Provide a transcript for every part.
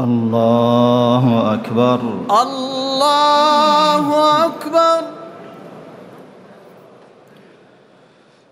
الله أكبر. الله أكبر.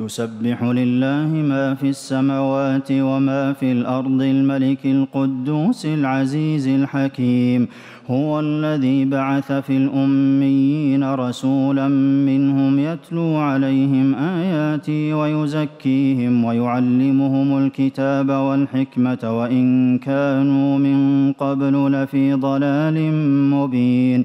يسبح لله ما في السماوات وما في الأرض الملك القدوس العزيز الحكيم هو الذي بعث في الأميين رسولا منهم يتلو عليهم اياته ويزكيهم ويعلمهم الكتاب والحكمة وإن كانوا من قبل لفي ضلال مبين.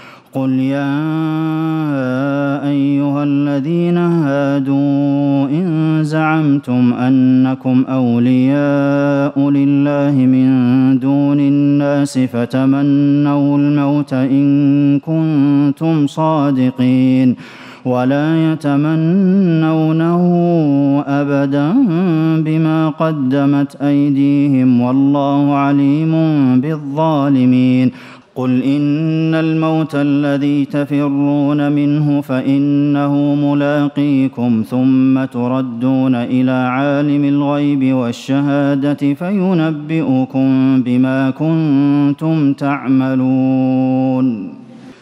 قل يا أيها الذين هادوا إن زعمتم أنكم أولياء لله من دون الناس فتمنوا الموت إن كنتم صادقين ولا يتمنونه أبدا بما قدمت أيديهم والله عليم بالظالمين قل ان الموت الذي تفرون منه فانه ملاقيكم ثم تردون إلى عالم الغيب والشهاده فينبئكم بما كنتم تعملون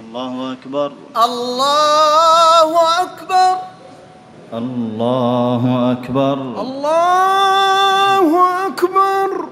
الله أكبر. الله أكبر. الله أكبر. الله أكبر.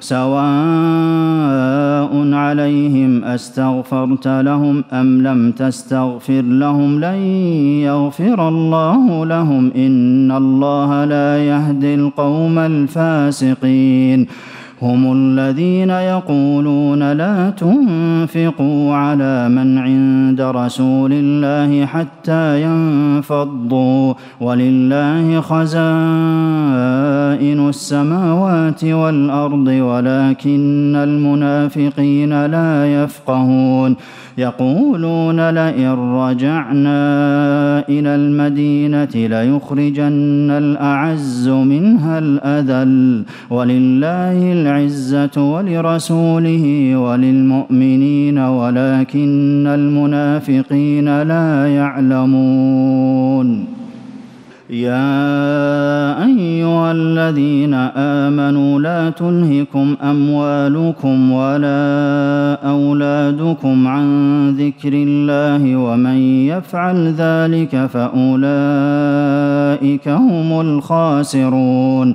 سواء عليهم أستغفرت لهم أم لم تستغفر لهم لن يغفر الله لهم إن الله لا يهدي القوم الفاسقين هم الذين يقولون لا تنفقوا على من عند رسول الله حتى ينفضوا ولله خزائن السماوات والأرض ولكن المنافقين لا يفقهون. يقولون لئن رجعنا إلى المدينة ليخرجن الأعز منها الأذل. ولله العزة ولرسوله وللمؤمنين ولكن المنافقين لا يعلمون. يا أيها الذين آمنوا لا تلهكم أموالكم ولا أولادكم عن ذكر الله ومن يفعل ذلك فأولئك هم الخاسرون.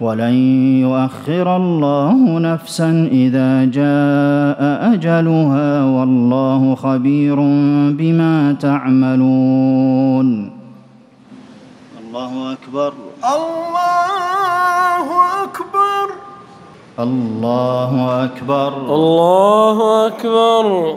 ولن يؤخر الله نفسا إذا جاء أجلها والله خبير بما تعملون. الله أكبر. الله أكبر. الله أكبر. الله أكبر.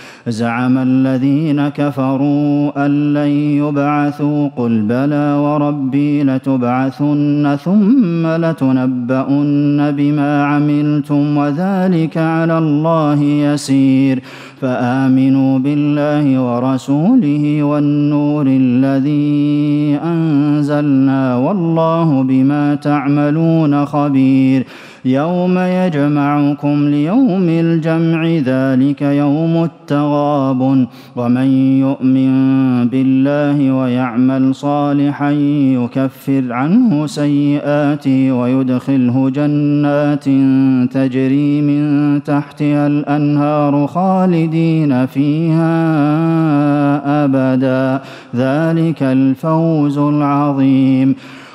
زعم الذين كفروا أن لن يبعثوا قل بلى وربي لتبعثن ثم لتنبؤن بما عملتم وذلك على الله يسير فآمنوا بالله ورسوله والنور الذي أنزلنا والله بما تعملون خبير يوم يجمعكم ليوم الجمع ذلك يوم التغاب ومن يؤمن بالله ويعمل صالحا يكفر عنه سيئاته ويدخله جنات تجري من تحتها الأنهار خالدين فيها أبدا. ذلك الفوز العظيم.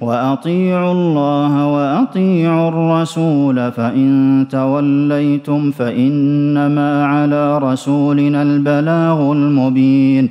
وأطيعوا الله وأطيعوا الرسول فإن توليتم فإنما على رسولنا البلاغ المبين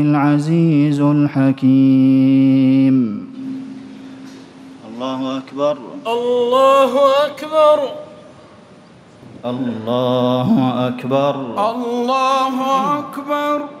العزيز الحكيم. الله أكبر. الله أكبر. الله أكبر. الله أكبر.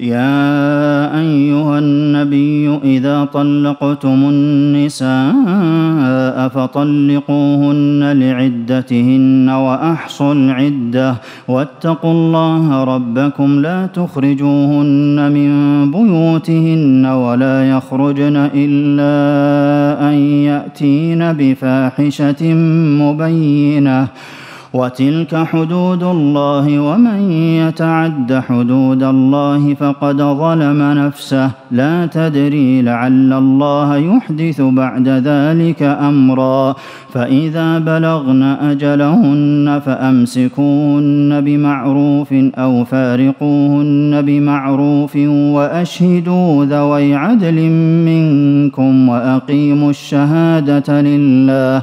يا أيها النبي إذا طلقتم النساء فطلقوهن لعدتهن وأحصوا العدة واتقوا الله ربكم لا تخرجوهن من بيوتهن ولا يخرجن إلا أن يأتين بفاحشة مبينة وتلك حدود الله ومن يتعد حدود الله فقد ظلم نفسه. لا تدري لعل الله يحدث بعد ذلك أمرا. فإذا بلغن أجلهن فأمسكوهن بمعروف أو فارقوهن بمعروف وأشهدوا ذوي عدل منكم وأقيموا الشهادة لله.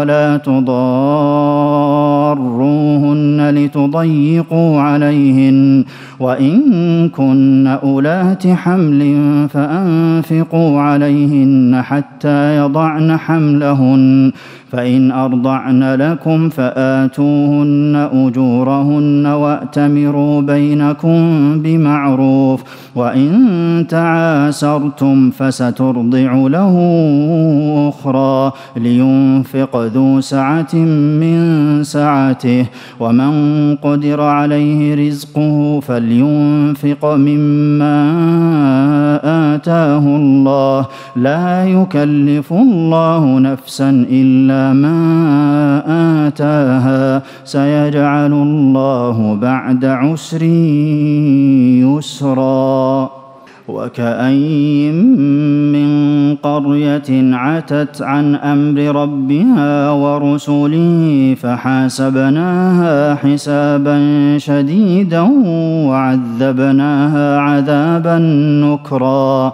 ولا تضاروهن لتضيقوا عليهن. وإن كن أولات حمل فأنفقوا عليهن حتى يضعن حملهن فإن أرضعن لكم فآتوهن أجورهن وأتمروا بينكم بمعروف وإن تعاسرتم فسترضع له أخرى لينفق ذو سعة من سعته ومن قدر عليه رزقه فلينفق مما آتاه الله. لا يكلف الله نفسا إلا ما آتاها. سيجعل الله بعد عسر يسرا. وكأين من قرية عتت عن أمر ربها ورسله فحاسبناها حسابا شديدا وعذبناها عذابا نكرا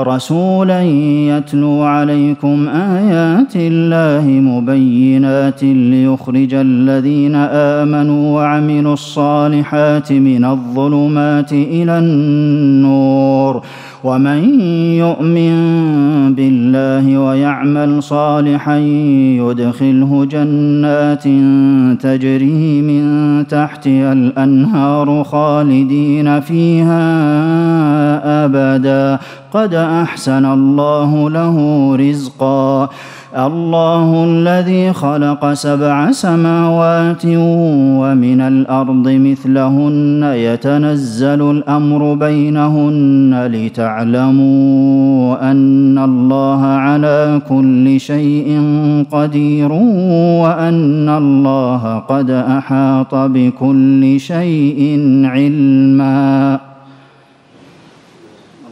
رسولا يتلو عليكم آيات الله مبينات ليخرج الذين آمنوا وعملوا الصالحات من الظلمات إلى النور. ومن يؤمن بالله ويعمل صالحا يدخله جنات تجري من تحتها الأنهار خالدين فيها أبدا. قد أحسن الله له رزقا. الله الذي خلق سبع سماوات ومن الأرض مثلهن. يتنزل الأمر بينهن لتعلموا أن الله على كل شيء قدير وأن الله قد أحاط بكل شيء علما.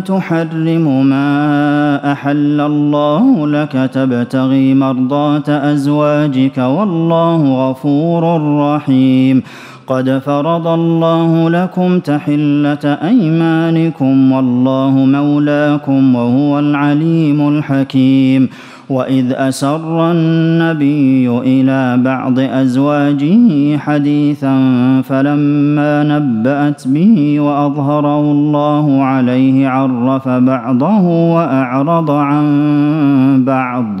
تحرم ما أحل الله لك تبتغي مرضات أزواجك والله غفور رحيم. قد فرض الله لكم تحلة أيمانكم والله مولاكم وهو العليم الحكيم وإذ أسر النبي إلى بعض أزواجه حديثا فلما نبأت به وأظهره الله عليه عرف بعضه وأعرض عن بعض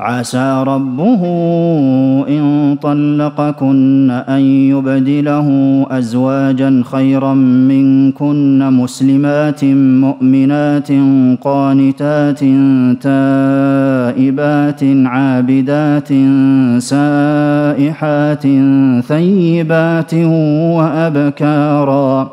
عسى ربه إن طلقكن أن يبدله أزواجا خيرا منكن مسلمات مؤمنات قانتات تائبات عابدات سائحات ثيبات وأبكارا.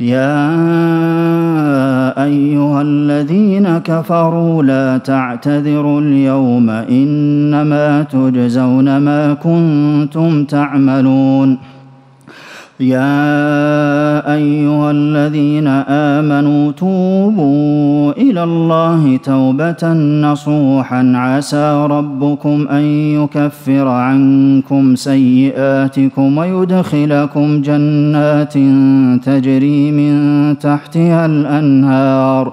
يا أيها الذين كفروا لا تعتذروا اليوم إنما تجزون ما كنتم تعملون يا أيها الذين آمنوا توبوا إلى الله توبة نصوحا. عسى ربكم أن يكفر عنكم سيئاتكم ويدخلكم جنات تجري من تحتها الأنهار.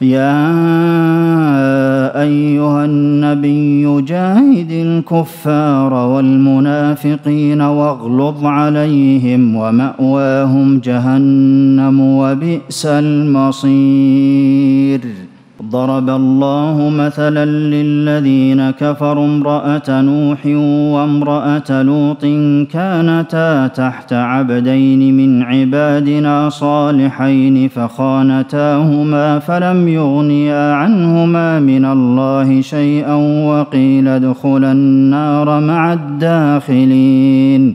يا أيها النبي جاهد الكفار والمنافقين واغلظ عليهم ومأواهم جهنم وبئس المصير. ضرب الله مثلا للذين كفروا امرأة نوح وامرأة لوط كانتا تحت عبدين من عبادنا صالحين فخانتاهما فلم يغنيا عنهما من الله شيئا وقيل ادخلا النار مع الداخلين.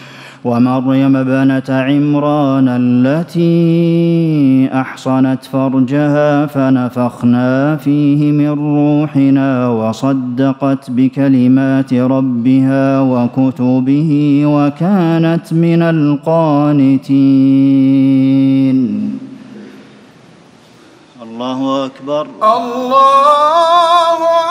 ومريم بنت عمران التي أحصنت فرجها فنفخنا فيه من روحنا وصدقت بكلمات ربها وكتبه وكانت من القانتين. الله أكبر. الله أكبر